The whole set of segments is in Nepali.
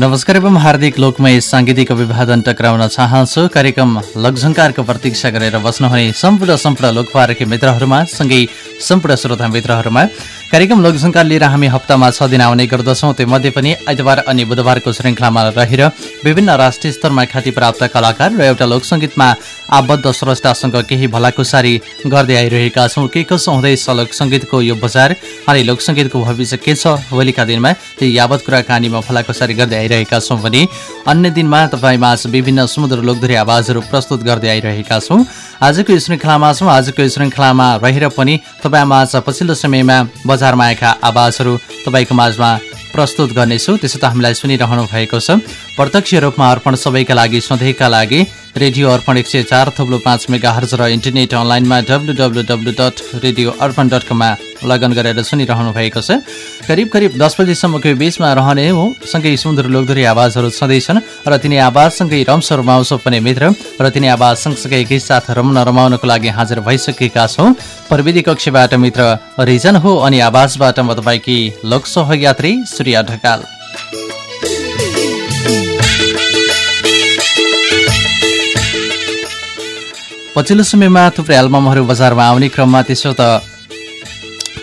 नमस्कार एवं हार्दिक लोकमय साङ्गीतिक अभिवादन टक्राउन चाहन्छु। कार्यक्रम लकझङ्कारको प्रतीक्षा गरेर बस्नुहुने सम्पूर्ण सम्पूर्ण लोकपारकी मित्रहरूमा सँगै सम्पूर्ण श्रोता मित्रहरूमा। कार्यक्रम लोकसङ्कार लिएर हामी हप्तामा छ दिन आउने गर्दछौँ। त्यो मध्ये पनि आइतबार अनि बुधबारको श्रृङ्खलामा रहेर विभिन्न राष्ट्रिय स्तरमा ख्याति प्राप्त कलाकार र एउटा लोकसङ्गीतमा आबद्ध स्रष्टासँग केही भलाकुसारी गर्दै आइरहेका छौँ। के कसो हुँदैछ लोकसङ्गीतको यो बजार? अनि लोकसङ्गीतको भविष्य के छ? भोलिका दिनमा त्यो यावत कुराकानीमा भलाकुसारी गर्दै आइरहेका छौँ भने अन्य दिनमा तपाईँमा विभिन्न समुद्र लोकधरी आवाजहरू प्रस्तुत गर्दै आइरहेका छौँ। आजको श्रृङ्खलामा छौँ। आजको श्रृङ्खलामा रहेर पनि तपाईँमा पछिल्लो समयमा बजारमा आएका आवाजहरू तपाईँको माझमा प्रस्तुत गर्नेछु। त्यसो त हामीलाई सुनिरहनु भएको छ। प्रत्यक्ष रूपमा अर्पण सबैका लागि सधैँका लागि रेडियो अर्पण एक सय चार थप्लो पाँच मेगा हर्ज र इन्टरनेट अनलाइनमा W W W dot radio Arpan dot कममा लगन गरेर सुनिरहनु भएको छ। करिब करिब दस बजीसम्मको बिचमा रहने हो। सँगै सुन्दर लोकधुरी आवाजहरू छँदैछन् र तिनी आवाजसँगै रम्स रमाउँछ पनि मित्र र तिनी आवाज सँगसँगै एकैसाथ रम्न रमाउनको लागि हाजिर भइसकेका छौँ। प्रविधि कक्षबाट मित्र रिजन हो अनि आवाजबाट म तपाईँकी लोक सहयात्री सूर्य ढकाल। पछिल्लो समयमा थुप्रै एल्बमहरू बजारमा आउने क्रममा त्यसो त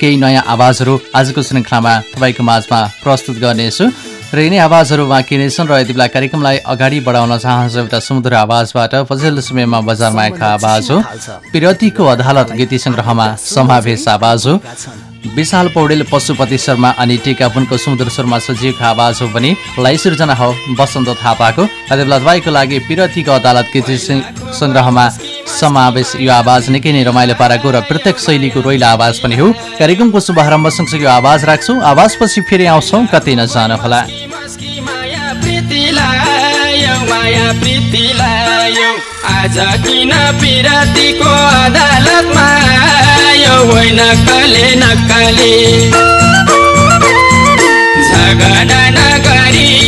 केही नयाँ आवाजहरू आजको श्रृङ्खलामा तपाईँको माझमा प्रस्तुत गर्नेछु। र यिनै आवाजहरू बाँकी नै छन् र यति बेला कार्यक्रमलाई अगाडि बढाउन चाहन्छु एउटा सुमधुर आवाजबाट पछिल्लो समयमा बजारमा आएका आवाज हो। पिरतीको अदालत गीति सङ्ग्रहमा समावेश आवाज हो। विशाल पौडेल पशुपति शर्मा अनि टिकापुनको सुन्दर शर्मा सजीवको आवाज हो भने लाई सृजना हो बसन्त थापाको। बेला तपाईँको लागि पिरतीको अदालत गीत सङ्ग्रहमा समावेश यो आवाज निकै नै रमाइलो पाराको र प्रत्येक शैलीको रोइलो आवाज पनि हो। कार्यक्रमको शुभारम्भ सँगसँगै यो आवाज राख्छौँ। आवाजपछि फेरि आउँछौँ कतै पिरातीको अदालतमा यो झगडा नगरी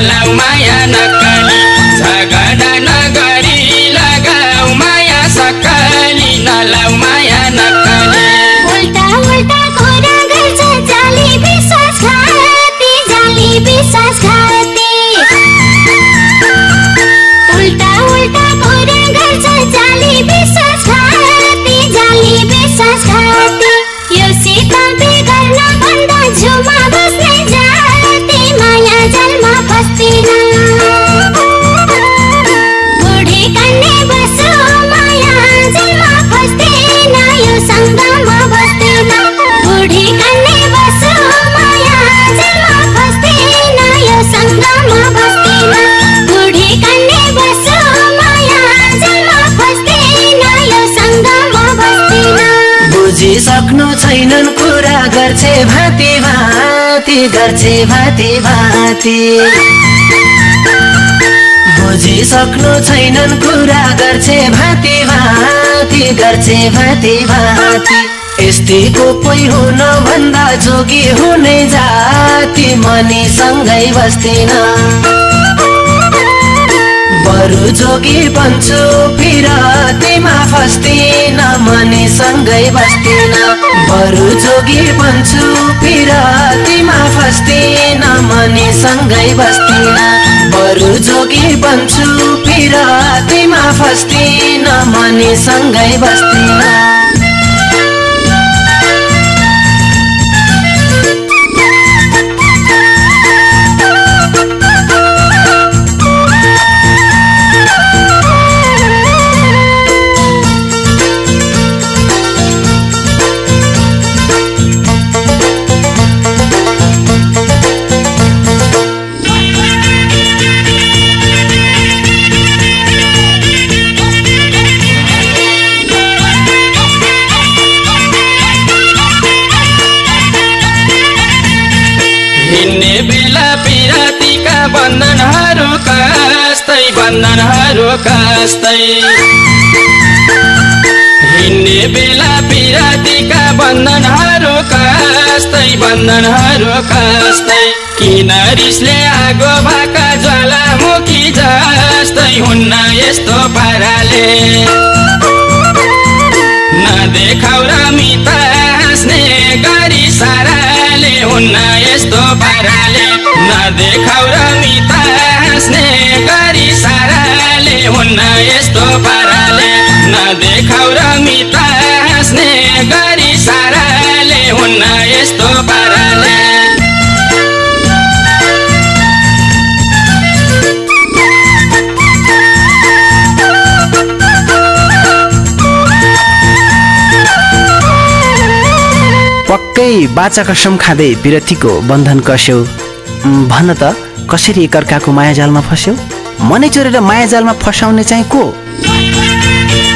सक्कली नलाउ माया नक्कली भाती भाती गर्छे भाती भाती। बुझिसक्नु छैनन् कुरा गर्छे भाती भाती गर्छे भाती भाती। यस्तीको कोही हुन भन्दा जोगी हुने जाति मनीसँगै बस्दिन बरु जोगी बन्छु पिरातीमा फस्दिन मनीसँगै बस्दिन बरु जोगी बन्छु पिरातीमा फस्दिन मनीसँगै बस्दिन बरु जोगी बन्छु पिरातीमा फस्दिन मनीसँगै बस्दिन कस्तै। हिँड्ने बेला पिरातीका बन्धनहरू कस्तै बन्धनहरू कस्तै। किन रिसले आगो भाका ज्वालामुखी जस्तै हुन्न यस्तो नदेखाउ र मिता हाँस्ने गरी साराले हुन्न यस्तो पाराले। पक्कै बाचा कसम खाँदै विरतीको बन्धन कस्यौ। भन त कसरी एकअर्काको मायाजालमा फस्यौ? मनै चोरेर मायाजालमा फसाउने चाहिँ को?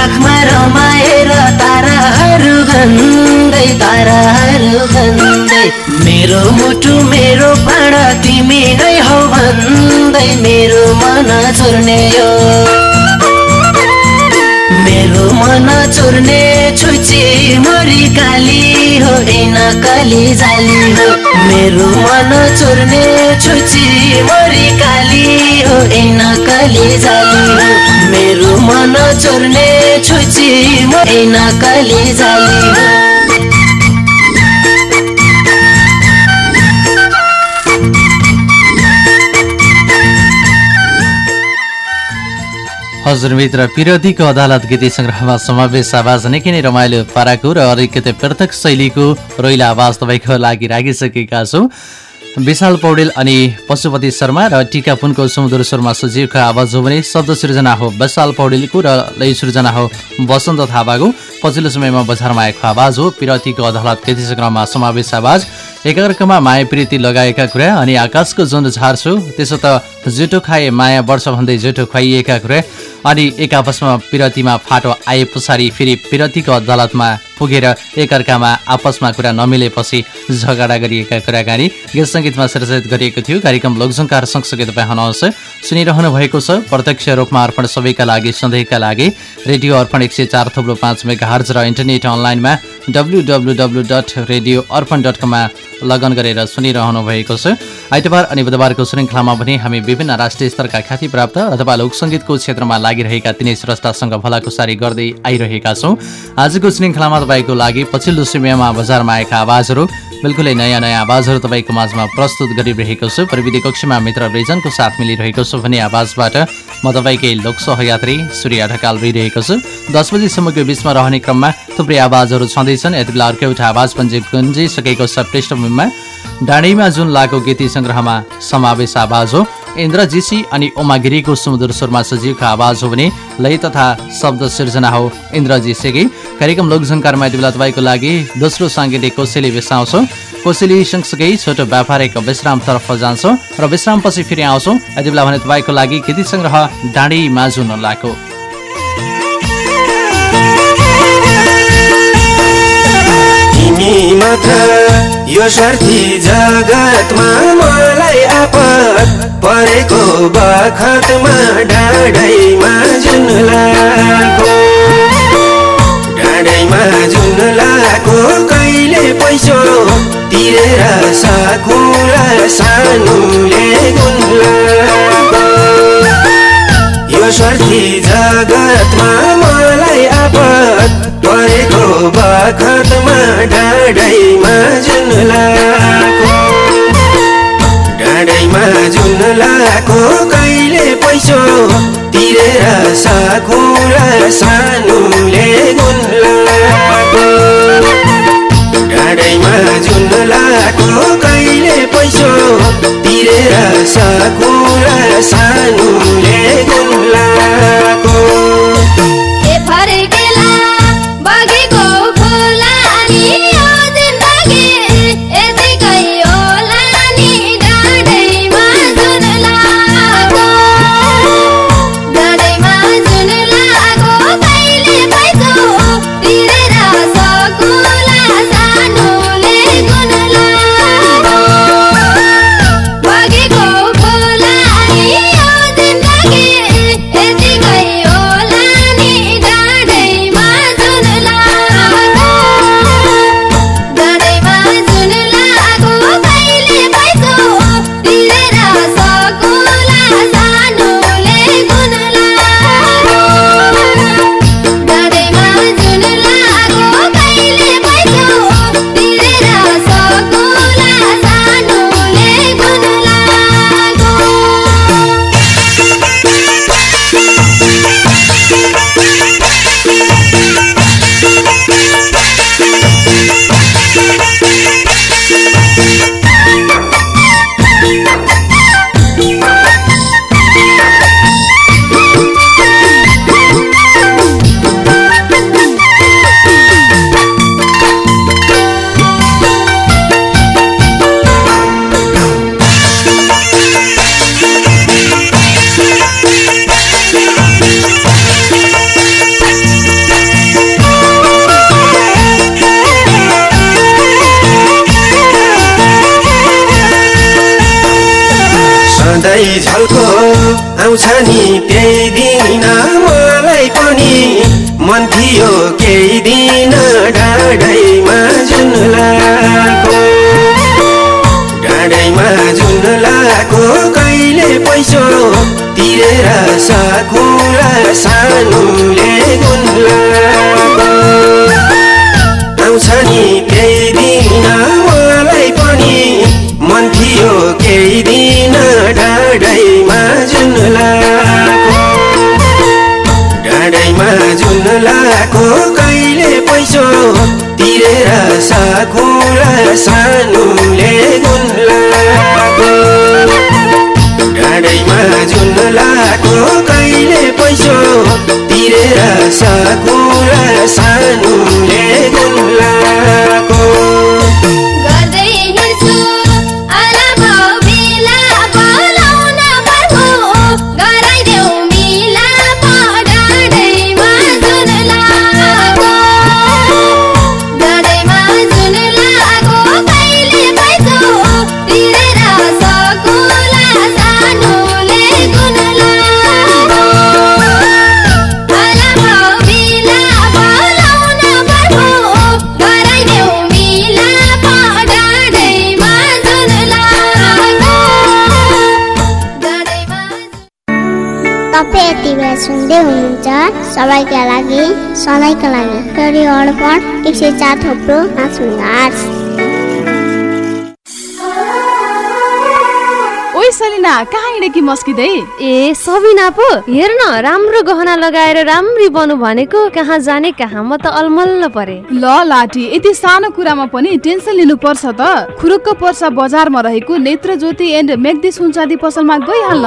काखमा रमाएर ताराहरू गन्दै ताराहरू गन्दै। मेरो मुटु मेरो प्राण तिमी नै हौ भन्दै मेरो मन चोर्ने मेरो मन चोर्ने छुची मरी काली हो ऐन काली जाली हो। मेरो मन चोर्ने छुची मरी काली हो ऐन काली जाली हो। मेरो मन चोर्ने छुची ऐन काली जाली हो। हजुर मित्र विरोधीको अदालत गीत सङ्ग्रहमा समावेश आवाज निकै नै रमाइलो पाराको र अलिकति पृथक शैलीको रोइला आवाज तपाईँको लागि राखिसकेका छौँ। विशाल पौडेल अनि पशुपति शर्मा र टिका पुनको समुद्र स्वरमा सजीवको आवाज हो भने शब्द सृजना हो विशाल पौडेलको र लय सृजना हो वसन्त थापाको। पछिल्लो समयमा बजारमा आएको आवाज हो पिरतीको अदालत गीत सङ्ग्रहमा समावेश आवाज। एकअर्कामा माया प्रीति लगाएका कुरा अनि आकाशको जुन झार्छु त्यसो त जेठो खाए माया वर्ष भन्दै जेठो खुवाइएका कुरा। अनि एक आपसमा पिरतीमा फाटो आए पछाडि फेरि पिरतीको अदालतमा पुगेर एकअर्कामा आपसमा कुरा नमिलेपछि झगडा गरिएका कुराकानी गीत सङ्गीतमा सिर्जित गरिएको थियो। कार्यक्रम लोकसङ्कार सँगसँगै तपाईँ हुनुहुन्छ सुनिरहनु भएको छ। प्रत्यक्ष रूपमा अर्पण सबैका लागि सधैँका लागि। रेडियो अर्पण एक सय चार थुप्रो पाँच मेगा हर्ज र इन्टरनेट अनलाइनमा W W radio Arpan dot कममा लगन गरेर सुनिरहनु भएको छ। आइतबार अनि बुधबारको श्रृङ्खलामा पनि हामी विभिन्न राष्ट्रिय स्तरका ख्याति प्राप्त अथवा लोकसङ्गीतको क्षेत्रमा लागिरहेका तिनै स्रष्टासँग भलाकुसारी गर्दै आइरहेका छौँ। आजको श्रृङ्खलामा तपाईँको लागि पछिल्लो समयमा बजारमा आएका आवाजहरू बिल्कुलै नयाँ नयाँ आवाजहरू तपाईँको माझमा प्रस्तुत गरिरहेको छु। प्रविधि कक्षमा मित्र रिजनको साथ मिलिरहेको छु भने आवाजबाट म तपाईँकै लोक सहयात्री सूर्य ढकाल रहिरहेको छु। दस बजीसम्मको बिचमा रहने क्रममा थुप्रै आवाजहरू छँदैछन्। यति बेला अर्को एउटा आवाज पञ्जी गुन्जिसकेको छ पृष्ठभूमिमा। डाँडीमा जुन लागो गीती सङ्ग्रहमा समावेश आवाज हो इन्द्रजीसी अनि ओमागिरीको सुमधुर स्वरमा सजीवको आवाज हो भने लय तथा शब्द सिर्जना हो इन्द्रजीसीकै। कार्यक्रम लोकझङ्कारमा यति बेला तपाईँको लागि दोस्रो साङ्गीतिक कोसेली बिसाउँछौँ। कोसेली सँगसँगै छोटो व्यापारिक विश्रामतर्फ जान्छौँ र विश्रामपछि फेरि आउँछौँ। यति बेला भने तपाईँको लागि गीती सङ्ग्रह डाँडी माझु नलाको यो स्वार्थी जगतमा मलाई आपत परेको बखतमा डाँडैमा जुन लाको डाँडैमा जुन लाको कहिले पैसो तिरेर साकुरा सानुले गुन लाको यो स्वार्थी जगतमा आपत परेको बखतमा डाँडैमा जुन लाको डाँडैमा जुन जुनलाको कहिले पैसो? तिरेर साकुरा सानुले गुन्लाको डाँडैमा जुनलाको कहिले पैसो? तिरेर साकुरा सानुले गुन्लाको ए सधैँ झल्को आउँछ नि त्यही दिन मलाई पनि। मन थियो केही दिन डाँडैमा जुन लाको डाँडैमा जुन लाको कहिले पैसो तिरेर साकुरा सानुले गुन आउँछ नि केही दिन डाँडैमा जुन लाको डाँडैमा जुन लाको कहिले पैसो तिरेर साकुरा सानुले गुन लाको डाँडैमा जुन लाको कहिले पैसो तिरेर साकुरा सानुले गुन लाको सबैका लागि सधैँका लागि रेडियो अर्पण एक सय चार थोप्रो पाँच मेगाहर्ज। ओइ सलिना कहाँ हिँडेकी मस्किँदै? ए सबिना पो हेर न राम्रो गहना लगाएर राम्री बनु भनेको कहाँ जाने कहाँ म त अलमल्ल परे। ल लाठी यति सानो कुरामा पनि टेन्सन लिनु पर्छ त। खुरुक्क पर्सा बजारमा रहेको नेत्र ज्योति एन्ड मेग्दी सुनचाँदी पसलमा गइहाल्न।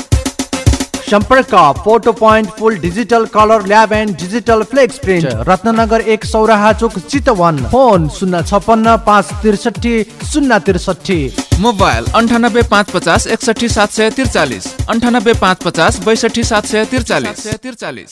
सम्पर्क photo point full digital colour lab and digital flex print Ratnagar एक सौराहा चोक चितवन. फोन शून्य छपन्न पाँच त्रिसठी शून्य त्रिसठी मोबाइल अन्ठानब्बे पाँच पचास एकसठी सात सय त्रिचालिस. अन्ठानब्बे पाँच पचास बैसठी सात सय त्रिचालिस. त्रिचालिस।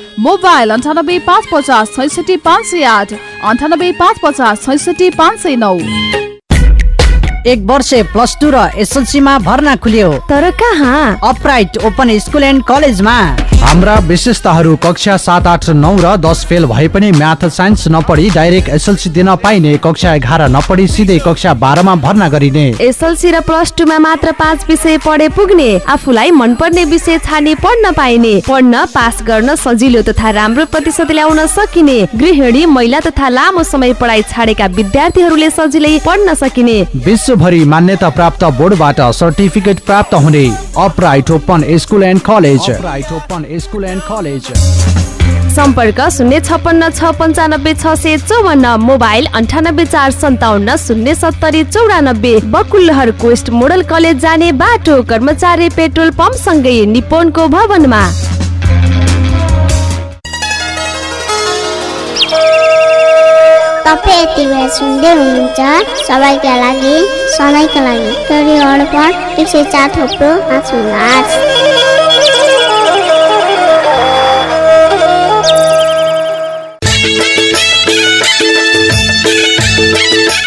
मोबाइल अन्ठानब्बे पाँच पचास छैसठी पाँच सय आठ अन्ठानब्बे पाँच पचास छैसठी पाँच सय नौ। एक वर्ष प्लस टू र एसएलसीमा भर्ना खुल्यो। तर कहाँ? अपराइट ओपन स्कुल एन्ड कलेजमा। हाम्रा विशेषताहरू कक्षा सात आठ नौ र दस फेल भए पनि म्याथ साइन्स नपढी डाइरेक्ट एसएलसी दिन पाइने कक्षा एघार नपढी सिधै कक्षा बाह्रमा भर्ना गरिने। एसएलसी र प्लस टूमा मात्र पाँच विषय पढे पुग्ने आफूलाई मनपर्ने विषय छाने पढ्न पाइने। पढ्न पास गर्न सजिलो तथा राम्रो प्रतिशत ल्याउन सकिने। गृहिणी महिला तथा लामो समय पढाइ छाडेका विद्यार्थीहरूले सजिलै पढ्न सकिने। विश्वभरि मान्यता प्राप्त बोर्डबाट सर्टिफिकेट प्राप्त हुने upright open school and college. Upright open school and college. सम्पर्क शून्य छपन्न छ पन्चानब्बे छ सय चौवन्न मोबाइल अन्ठानब्बे चार सन्ताउन्न शून्य सत्तरी चौरानब्बे। बकुलहर कोस्ट मोडल कलेज जाने बाटो कर्मचारी पेट्रोल पम्प सँगै निपोनको भवनमा। तपाईँ यति बेला सुन्दै हुनुहुन्छ सबैका लागि सधैँका लागि। रेडियो अर्पण एक सय चार थोप्रो पाँच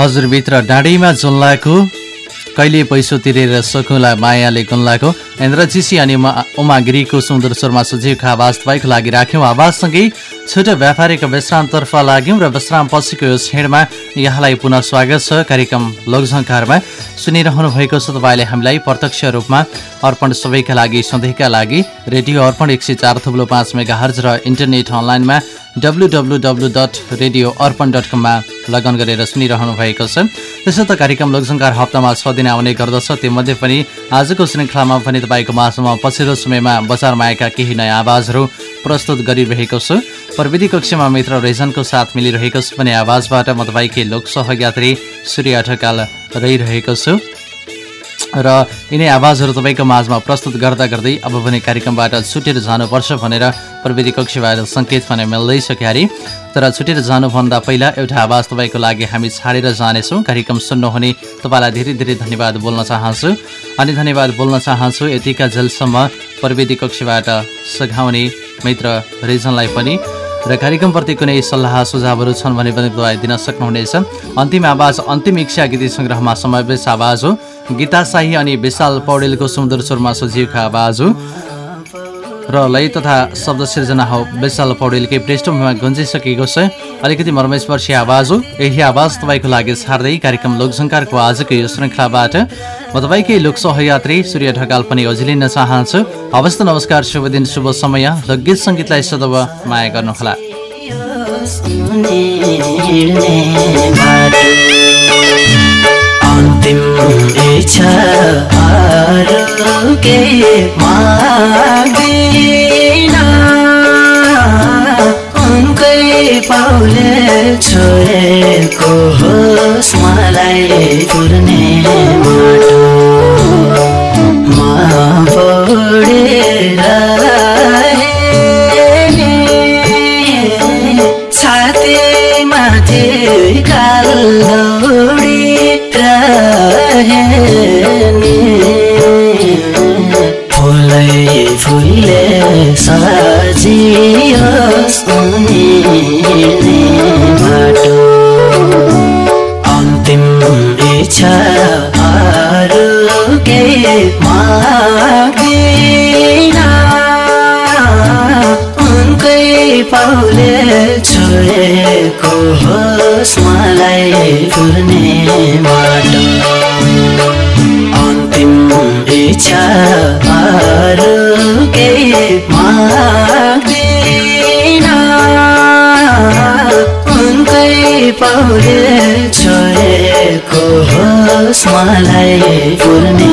हजुरभित्र डाँडीमा जुन्लाको कहिले पैसो तिरेर सकुला मायाले कुन्लाको इन्द्रजीसी अनि उमा- गिरीको सुन्दर स्वरमा सुजीवको आवाज तपाईँको लागि राख्यौँ। आवाजसँगै छोटो व्यापारीको विश्रामतर्फ लाग्यौँ र विश्राम पछिको यो क्षणमा यहाँलाई पुनः स्वागत छ कार्यक्रम लोकझङ्कारमा। सुनिरहनु भएको छ तपाईँले हामीलाई प्रत्यक्ष रूपमा अर्पण सबैका लागि सधैँका लागि रेडियो अर्पण एक सय चार पाँच मेगा हर्ज र इन्टरनेट अनलाइनमा W W W dot radio Arpan dot कममा लगन गरेर सुनिरहनु भएको छ। त्यसो त कार्यक्रम लोकसङ्कार हप्तामा छ दिन आउने गर्दछ। त्योमध्ये पनि आजको श्रृङ्खलामा पनि तपाईँको माझमा पछिल्लो समयमा बजारमा आएका केही नयाँ आवाजहरू प्रस्तुत गरिरहेको छु। प्रविधि कक्षमा मित्र रेजनको साथ मिलिरहेको छु। भने आवाजबाट म तपाईँकै लोक सहयात्री सूर्य अठकाल रहिरहेको छु। र यिनै आवाजहरू तपाईँको माझमा प्रस्तुत गर्दा गर्दै अब भने कार्यक्रमबाट छुटेर जानुपर्छ भनेर प्रविधि कक्षबाट सङ्केत भने मिल्दैछ क्यारी। तर छुटेर जानुभन्दा पहिला एउटा आवाज तपाईँको लागि हामी छाडेर जानेछौँ। कार्यक्रम सुन्नुहुने तपाईँलाई धेरै धेरै धन्यवाद बोल्न चाहन्छु। अनि धन्यवाद बोल्न चाहन्छु यतिका जेलसम्म प्रविधि कक्षबाट सघाउने मित्र रिजनलाई पनि। र कार्यक्रमप्रति कुनै सल्लाह सुझावहरू छन् भने पनि तपाईँ दिन सक्नुहुनेछ। अन्तिम आवाज अन्तिम इच्छा गीत सङ्ग्रहमा समावेश आवाज हो। गीता शाही अनि विशाल पौडेलको सुन्दर स्वरमा सजीवका आवाज र लय तथा शब्द सिर्जना हो विशाल पौडेलकै पृष्ठभूमिमा गुन्जिसकेको छ। अलिकति मर्मेशवर्षी आवाज हो यही आवाज तपाईँको लागि छाड्दै कार्यक्रम लोकसङ्कारको आजको यो श्रृङ्खलाबाट। म तपाईँकै लोक सहयात्री सूर्य ढकाल पनि अझिलिन चाहन्छु। हवस् त नमस्कार शुभ दिन शुभ समय। लोकगीत सङ्गीतलाई सदैव माया गर्नुहोला। अन्तिम इच्छा उनकै पाउले छोएको होस् मलाई पुर्ने माटो। छाती माथि कालौडी फुलै फुलले सजियोस् माटो। अन्तिम इच्छा अरू केही मागिन। उनकै पाउले छोएको होस् मलाई। जीवनबाट अन्तिम इच्छा अरू केही माग्दिन उनकै पौडे छोडेको होस् मलाई पुर्ने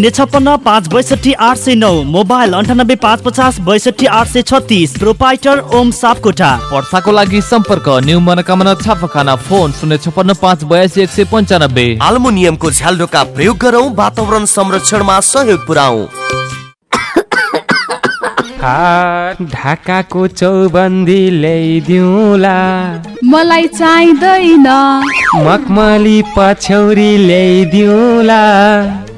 शून्य छप्पन्न पाँच बैसठी आठ सय नौ मोबाइल अन्ठानब्बे पाँच पचास बैसठी आठ सय छत्तिस प्रोपाइटर ओम सापकोटा। वर्षाको लागि सम्पर्क न्यू मनोकामना छापाखाना फोन शून्य छप्पन्न पाँच बयासी एक सय पन्चानब्बे। आल्मुनियमको झ्यालडोका प्रयोग गरौँ वातावरण संरक्षणमा सहयोग पुऱ्याउ ढाकाको चौबन्दी ल्याइदिउला। मलाई चाहिँदैन। मखमली पछ्यौरी ल्याइदिउला।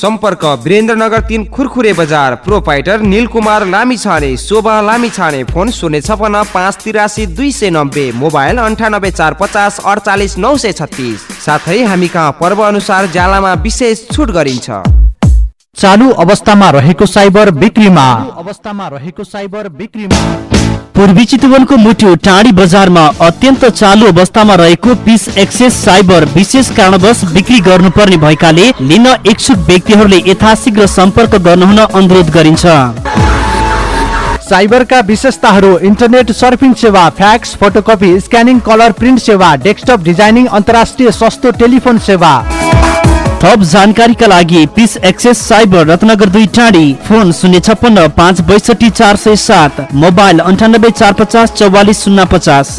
सम्पर्क वीरेन्द्रनगर तिन खुरखुरे बजार। प्रोपाइटर निलकुमार लामी छाने शोभा लामी छाने फोन शून्य छपन्न पाँच तिरासी दुई सय नब्बे मोबाइल अन्ठानब्बे चार पचास अडचालिस नौ सय छत्तिस। साथै हामी कहाँ पर्व अनुसार ज्यालामा विशेष छुट गरिन्छ। चालु अवस्थामा रहेको साइबर बिक्रीमा। अवस्थामा रहेको साइबर बिक्रीमा। पूर्वी चितवनको मुटु टाढी बजारमा अत्यन्त चालु अवस्थामा रहेको पिस एक्सेस साइबर विशेष कारणवश बिक्री गर्नुपर्ने भएकाले लिन इच्छुक व्यक्तिहरूले यथाशीघ्र सम्पर्क गर्नुहुन अनुरोध गरिन्छ। साइबरका विशेषताहरू इन्टरनेट सर्फिङ सेवा fax photocopy scanning colour print सेवा डेस्कटप डिजाइनिङ अन्तर्राष्ट्रिय सस्तो टेलिफोन सेवा। थप जानकारीका लागि पिस एक्सेस साइबर रत्नगर दुई टाढी फोन शून्य छप्पन्न पाँच बैसठी चार सय सात मोबाइल अन्ठानब्बे चार पचास चौवालिस शून्य पचास।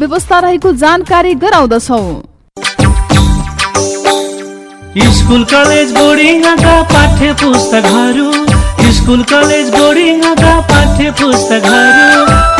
व्यवस्था रहेको जानकारी गराउँदछौ। स्कुल कलेज बोर्डिङका पाठ्य पुस्तकहरू स्कुल कलेज बोर्डिङका पाठ्य पुस्तकहरू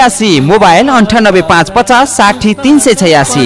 छयासी मोबाइल अन्ठानब्बे पाँच पचास साठी तिन सय छयासी।